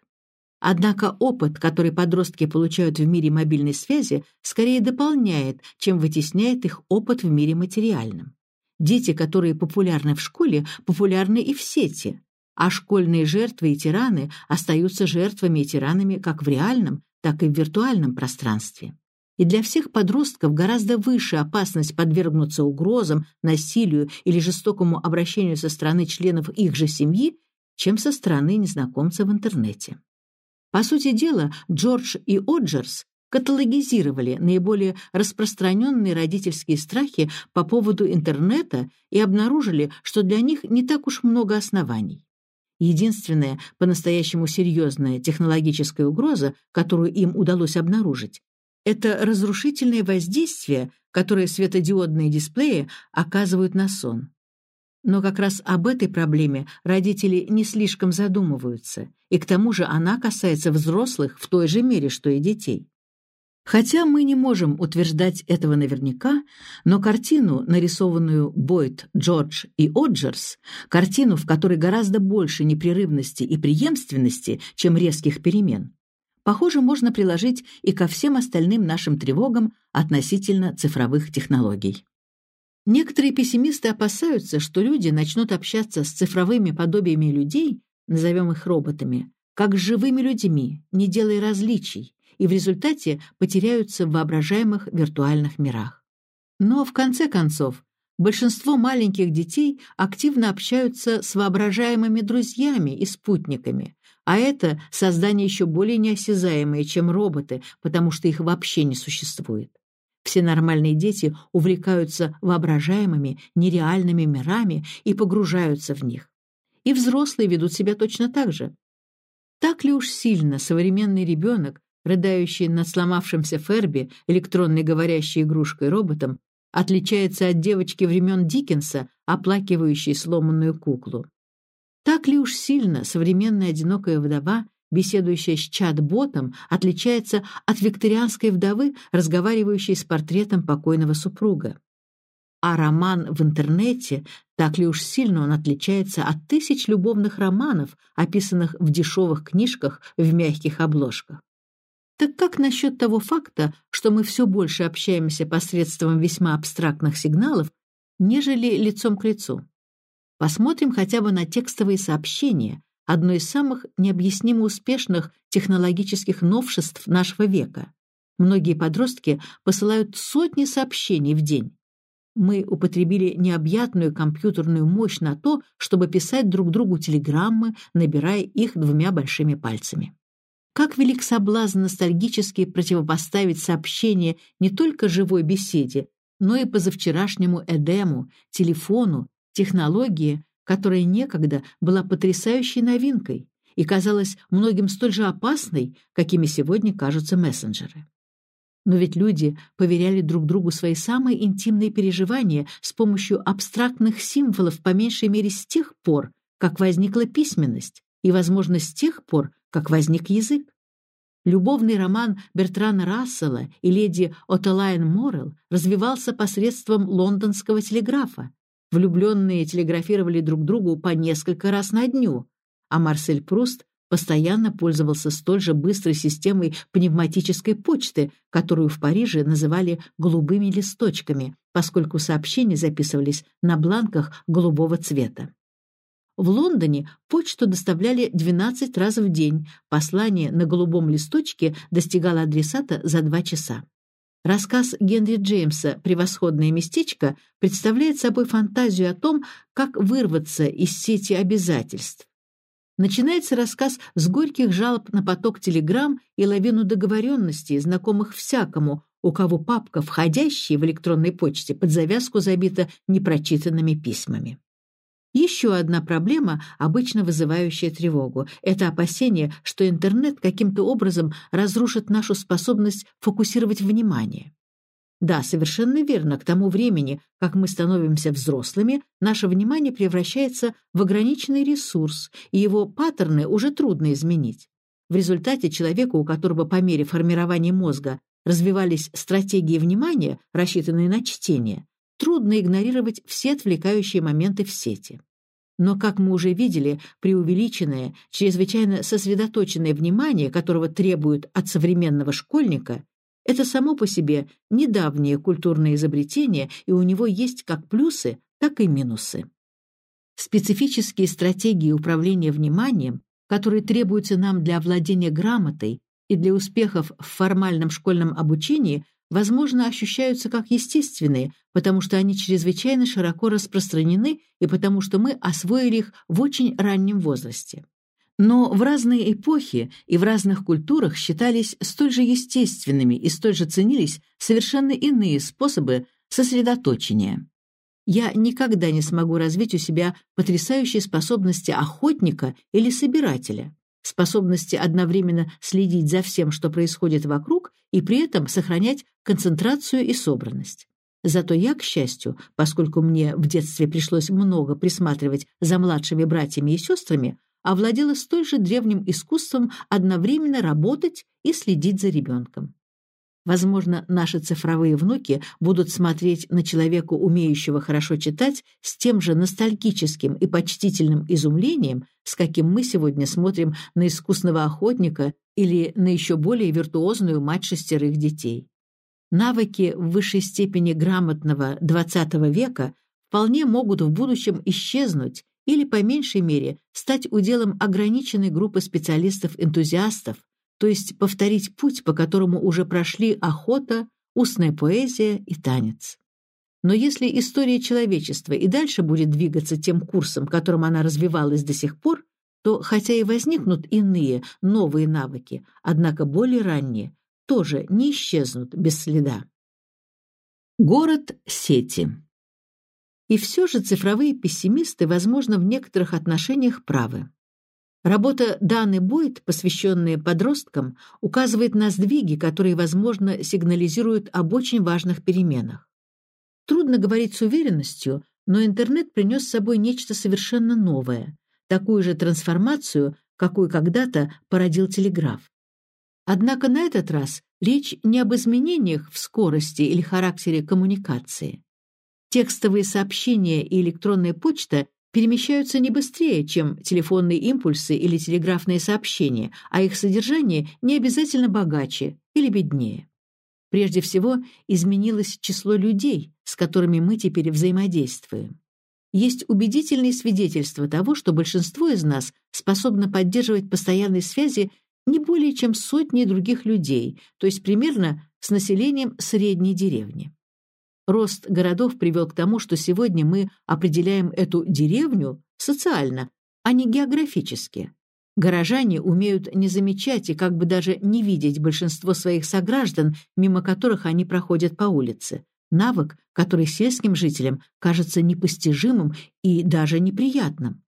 Однако опыт, который подростки получают в мире мобильной связи, скорее дополняет, чем вытесняет их опыт в мире материальном. Дети, которые популярны в школе, популярны и в сети, а школьные жертвы и тираны остаются жертвами и тиранами как в реальном, так и в виртуальном пространстве. И для всех подростков гораздо выше опасность подвергнуться угрозам, насилию или жестокому обращению со стороны членов их же семьи, чем со стороны незнакомца в интернете. По сути дела, Джордж и Оджерс каталогизировали наиболее распространенные родительские страхи по поводу интернета и обнаружили, что для них не так уж много оснований. Единственная по-настоящему серьезная технологическая угроза, которую им удалось обнаружить, это разрушительное воздействие, которое светодиодные дисплеи оказывают на сон. Но как раз об этой проблеме родители не слишком задумываются, и к тому же она касается взрослых в той же мере, что и детей. Хотя мы не можем утверждать этого наверняка, но картину, нарисованную Бойд, Джордж и Оджерс, картину, в которой гораздо больше непрерывности и преемственности, чем резких перемен, похоже, можно приложить и ко всем остальным нашим тревогам относительно цифровых технологий. Некоторые пессимисты опасаются, что люди начнут общаться с цифровыми подобиями людей, назовем их роботами, как с живыми людьми, не делая различий, и в результате потеряются в воображаемых виртуальных мирах. Но, в конце концов, большинство маленьких детей активно общаются с воображаемыми друзьями и спутниками, а это создание еще более неосязаемое, чем роботы, потому что их вообще не существует. Все нормальные дети увлекаются воображаемыми, нереальными мирами и погружаются в них. И взрослые ведут себя точно так же. Так ли уж сильно современный ребенок, рыдающий над сломавшимся Ферби, электронной говорящей игрушкой-роботом, отличается от девочки времен Диккенса, оплакивающей сломанную куклу? Так ли уж сильно современная одинокая вдова, беседующая с чат-ботом, отличается от викторианской вдовы, разговаривающей с портретом покойного супруга? А роман в интернете, так ли уж сильно он отличается от тысяч любовных романов, описанных в дешевых книжках в мягких обложках? Так как насчет того факта, что мы все больше общаемся посредством весьма абстрактных сигналов, нежели лицом к лицу? Посмотрим хотя бы на текстовые сообщения, одно из самых необъяснимо успешных технологических новшеств нашего века. Многие подростки посылают сотни сообщений в день. Мы употребили необъятную компьютерную мощь на то, чтобы писать друг другу телеграммы, набирая их двумя большими пальцами. Как велик соблазн ностальгически противопоставить сообщение не только живой беседе, но и позавчерашнему Эдему, телефону, технологии, которая некогда была потрясающей новинкой и казалась многим столь же опасной, какими сегодня кажутся мессенджеры. Но ведь люди поверяли друг другу свои самые интимные переживания с помощью абстрактных символов по меньшей мере с тех пор, как возникла письменность, и, возможно, с тех пор, как возник язык. Любовный роман Бертрана Рассела и леди Отелайн Моррелл развивался посредством лондонского телеграфа. Влюбленные телеграфировали друг другу по несколько раз на дню, а Марсель Пруст постоянно пользовался столь же быстрой системой пневматической почты, которую в Париже называли «голубыми листочками», поскольку сообщения записывались на бланках голубого цвета. В Лондоне почту доставляли 12 раз в день, послание на голубом листочке достигало адресата за два часа. Рассказ Генри Джеймса «Превосходное местечко» представляет собой фантазию о том, как вырваться из сети обязательств. Начинается рассказ с горьких жалоб на поток телеграмм и лавину договоренностей, знакомых всякому, у кого папка, входящая в электронной почте, под завязку забита непрочитанными письмами. Еще одна проблема, обычно вызывающая тревогу, это опасение, что интернет каким-то образом разрушит нашу способность фокусировать внимание. Да, совершенно верно, к тому времени, как мы становимся взрослыми, наше внимание превращается в ограниченный ресурс, и его паттерны уже трудно изменить. В результате человеку, у которого по мере формирования мозга развивались стратегии внимания, рассчитанные на чтение, трудно игнорировать все отвлекающие моменты в сети. Но, как мы уже видели, преувеличенное, чрезвычайно сосредоточенное внимание, которого требуют от современного школьника, это само по себе недавнее культурное изобретение, и у него есть как плюсы, так и минусы. Специфические стратегии управления вниманием, которые требуются нам для овладения грамотой и для успехов в формальном школьном обучении, возможно, ощущаются как естественные, потому что они чрезвычайно широко распространены и потому что мы освоили их в очень раннем возрасте но в разные эпохи и в разных культурах считались столь же естественными и столь же ценились совершенно иные способы сосредоточения. Я никогда не смогу развить у себя потрясающие способности охотника или собирателя, способности одновременно следить за всем, что происходит вокруг, и при этом сохранять концентрацию и собранность. Зато я, к счастью, поскольку мне в детстве пришлось много присматривать за младшими братьями и сестрами, овладела столь же древним искусством одновременно работать и следить за ребенком. Возможно, наши цифровые внуки будут смотреть на человека, умеющего хорошо читать, с тем же ностальгическим и почтительным изумлением, с каким мы сегодня смотрим на искусного охотника или на еще более виртуозную мать шестерых детей. Навыки в высшей степени грамотного XX века вполне могут в будущем исчезнуть или, по меньшей мере, стать уделом ограниченной группы специалистов-энтузиастов, то есть повторить путь, по которому уже прошли охота, устная поэзия и танец. Но если история человечества и дальше будет двигаться тем курсом, которым она развивалась до сих пор, то, хотя и возникнут иные, новые навыки, однако более ранние, тоже не исчезнут без следа. Город сети и все же цифровые пессимисты, возможно, в некоторых отношениях правы. Работа Даны Бойт, посвященная подросткам, указывает на сдвиги, которые, возможно, сигнализируют об очень важных переменах. Трудно говорить с уверенностью, но интернет принес с собой нечто совершенно новое, такую же трансформацию, какую когда-то породил телеграф. Однако на этот раз речь не об изменениях в скорости или характере коммуникации. Текстовые сообщения и электронная почта перемещаются не быстрее, чем телефонные импульсы или телеграфные сообщения, а их содержание не обязательно богаче или беднее. Прежде всего, изменилось число людей, с которыми мы теперь взаимодействуем. Есть убедительные свидетельства того, что большинство из нас способно поддерживать постоянные связи не более чем сотни других людей, то есть примерно с населением средней деревни. Рост городов привел к тому, что сегодня мы определяем эту деревню социально, а не географически. Горожане умеют не замечать и как бы даже не видеть большинство своих сограждан, мимо которых они проходят по улице. Навык, который сельским жителям кажется непостижимым и даже неприятным.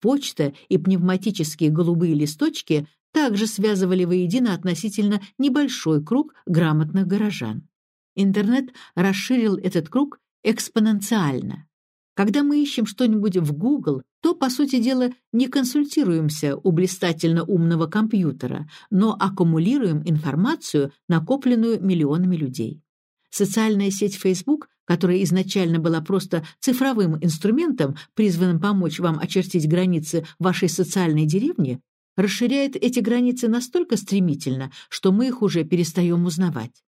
Почта и пневматические голубые листочки также связывали воедино относительно небольшой круг грамотных горожан. Интернет расширил этот круг экспоненциально. Когда мы ищем что-нибудь в Google, то, по сути дела, не консультируемся у блистательно умного компьютера, но аккумулируем информацию, накопленную миллионами людей. Социальная сеть Facebook, которая изначально была просто цифровым инструментом, призванным помочь вам очертить границы вашей социальной деревни, расширяет эти границы настолько стремительно, что мы их уже перестаем узнавать.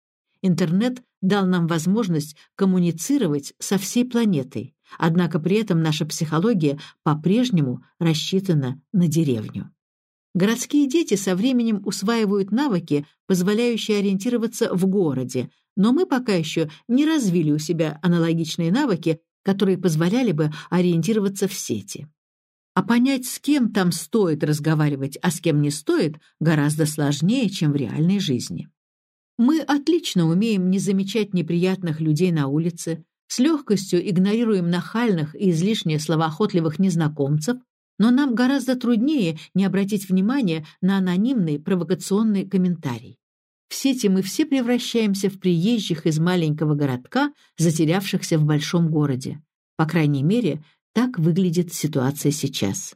Интернет дал нам возможность коммуницировать со всей планетой, однако при этом наша психология по-прежнему рассчитана на деревню. Городские дети со временем усваивают навыки, позволяющие ориентироваться в городе, но мы пока еще не развили у себя аналогичные навыки, которые позволяли бы ориентироваться в сети. А понять, с кем там стоит разговаривать, а с кем не стоит, гораздо сложнее, чем в реальной жизни. Мы отлично умеем не замечать неприятных людей на улице, с легкостью игнорируем нахальных и излишне словоохотливых незнакомцев, но нам гораздо труднее не обратить внимания на анонимный провокационный комментарий. В сети мы все превращаемся в приезжих из маленького городка, затерявшихся в большом городе. По крайней мере, так выглядит ситуация сейчас.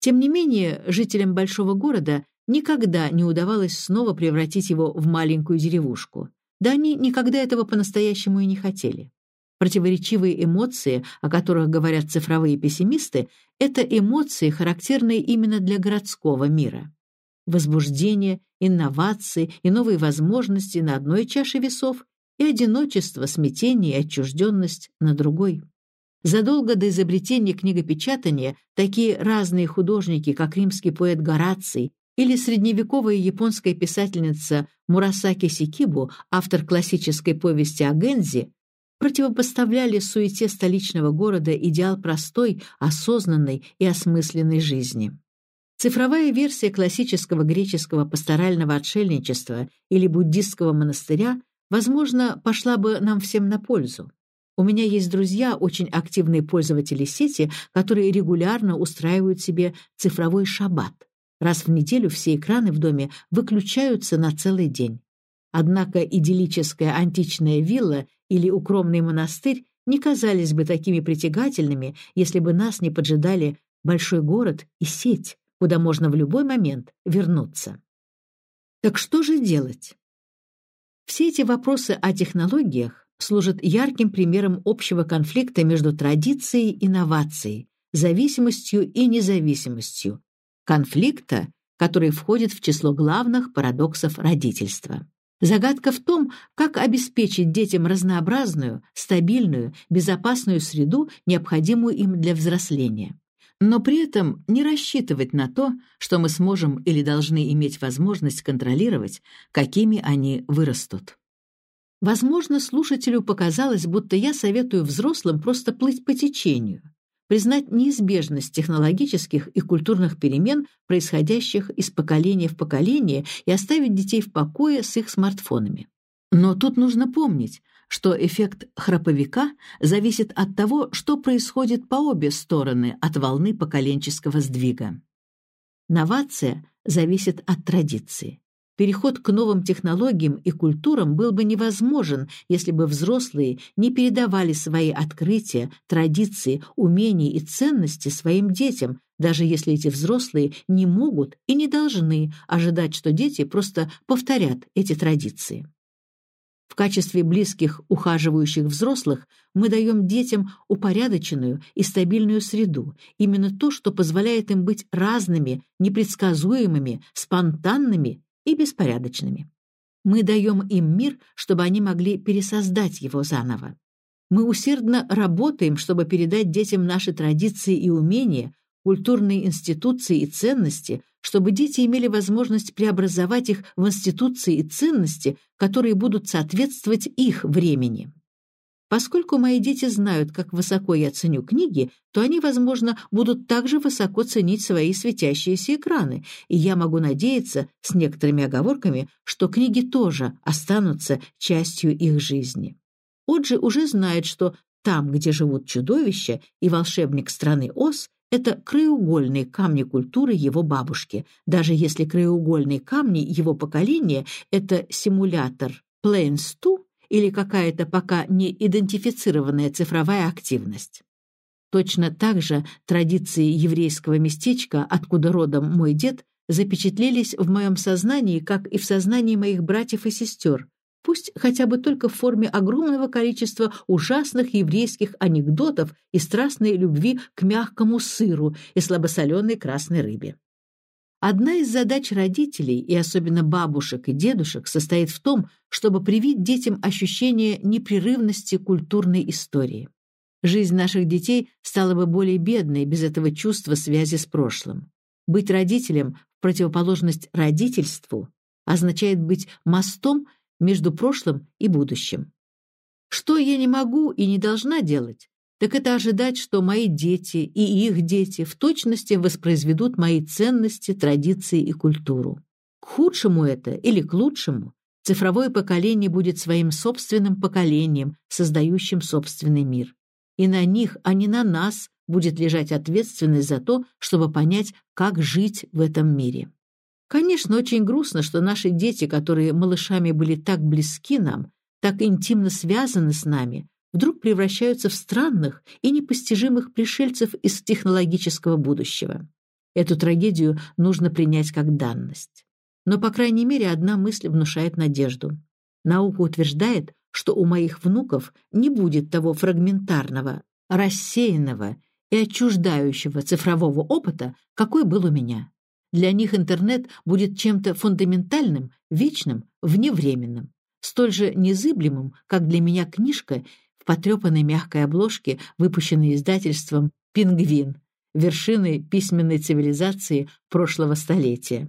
Тем не менее, жителям большого города никогда не удавалось снова превратить его в маленькую деревушку. Да они никогда этого по-настоящему и не хотели. Противоречивые эмоции, о которых говорят цифровые пессимисты, это эмоции, характерные именно для городского мира. Возбуждение, инновации и новые возможности на одной чаше весов и одиночество, смятение и отчужденность на другой. Задолго до изобретения книгопечатания такие разные художники, как римский поэт Гораций или средневековая японская писательница Мурасаки Сикибу, автор классической повести о Гензи, противопоставляли суете столичного города идеал простой, осознанной и осмысленной жизни. Цифровая версия классического греческого пасторального отшельничества или буддистского монастыря, возможно, пошла бы нам всем на пользу. У меня есть друзья, очень активные пользователи сети, которые регулярно устраивают себе цифровой шаббат. Раз в неделю все экраны в доме выключаются на целый день. Однако идиллическая античная вилла или укромный монастырь не казались бы такими притягательными, если бы нас не поджидали большой город и сеть, куда можно в любой момент вернуться. Так что же делать? Все эти вопросы о технологиях служат ярким примером общего конфликта между традицией и инновацией, зависимостью и независимостью, конфликта, который входит в число главных парадоксов родительства. Загадка в том, как обеспечить детям разнообразную, стабильную, безопасную среду, необходимую им для взросления. Но при этом не рассчитывать на то, что мы сможем или должны иметь возможность контролировать, какими они вырастут. Возможно, слушателю показалось, будто я советую взрослым просто плыть по течению, признать неизбежность технологических и культурных перемен, происходящих из поколения в поколение, и оставить детей в покое с их смартфонами. Но тут нужно помнить, что эффект храповика зависит от того, что происходит по обе стороны от волны поколенческого сдвига. Новация зависит от традиции. Переход к новым технологиям и культурам был бы невозможен, если бы взрослые не передавали свои открытия, традиции, умения и ценности своим детям, даже если эти взрослые не могут и не должны ожидать, что дети просто повторят эти традиции. В качестве близких, ухаживающих взрослых мы даем детям упорядоченную и стабильную среду, именно то, что позволяет им быть разными, непредсказуемыми, спонтанными и беспорядочными. Мы даем им мир, чтобы они могли пересоздать его заново. Мы усердно работаем, чтобы передать детям наши традиции и умения, культурные институции и ценности, чтобы дети имели возможность преобразовать их в институции и ценности, которые будут соответствовать их времени. Поскольку мои дети знают, как высоко я ценю книги, то они, возможно, будут также высоко ценить свои светящиеся экраны, и я могу надеяться, с некоторыми оговорками, что книги тоже останутся частью их жизни. Оджи уже знает, что там, где живут чудовища и волшебник страны Оз, это краеугольные камни культуры его бабушки, даже если краеугольные камни его поколения — это симулятор Planes 2 или какая-то пока не идентифицированная цифровая активность. Точно так же традиции еврейского местечка, откуда родом мой дед, запечатлелись в моем сознании, как и в сознании моих братьев и сестер, пусть хотя бы только в форме огромного количества ужасных еврейских анекдотов и страстной любви к мягкому сыру и слабосоленой красной рыбе. Одна из задач родителей, и особенно бабушек и дедушек, состоит в том, чтобы привить детям ощущение непрерывности культурной истории. Жизнь наших детей стала бы более бедной без этого чувства связи с прошлым. Быть родителем в противоположность родительству означает быть мостом между прошлым и будущим. Что я не могу и не должна делать, так это ожидать, что мои дети и их дети в точности воспроизведут мои ценности, традиции и культуру. К худшему это или к лучшему цифровое поколение будет своим собственным поколением, создающим собственный мир. И на них, а не на нас, будет лежать ответственность за то, чтобы понять, как жить в этом мире. Конечно, очень грустно, что наши дети, которые малышами были так близки нам, так интимно связаны с нами, вдруг превращаются в странных и непостижимых пришельцев из технологического будущего. Эту трагедию нужно принять как данность. Но, по крайней мере, одна мысль внушает надежду. Наука утверждает, что у моих внуков не будет того фрагментарного, рассеянного и отчуждающего цифрового опыта, какой был у меня. Для них интернет будет чем-то фундаментальным, вечным, вневременным, столь же незыблемым, как для меня книжка в потрепанной мягкой обложке, выпущенной издательством «Пингвин», вершины письменной цивилизации прошлого столетия.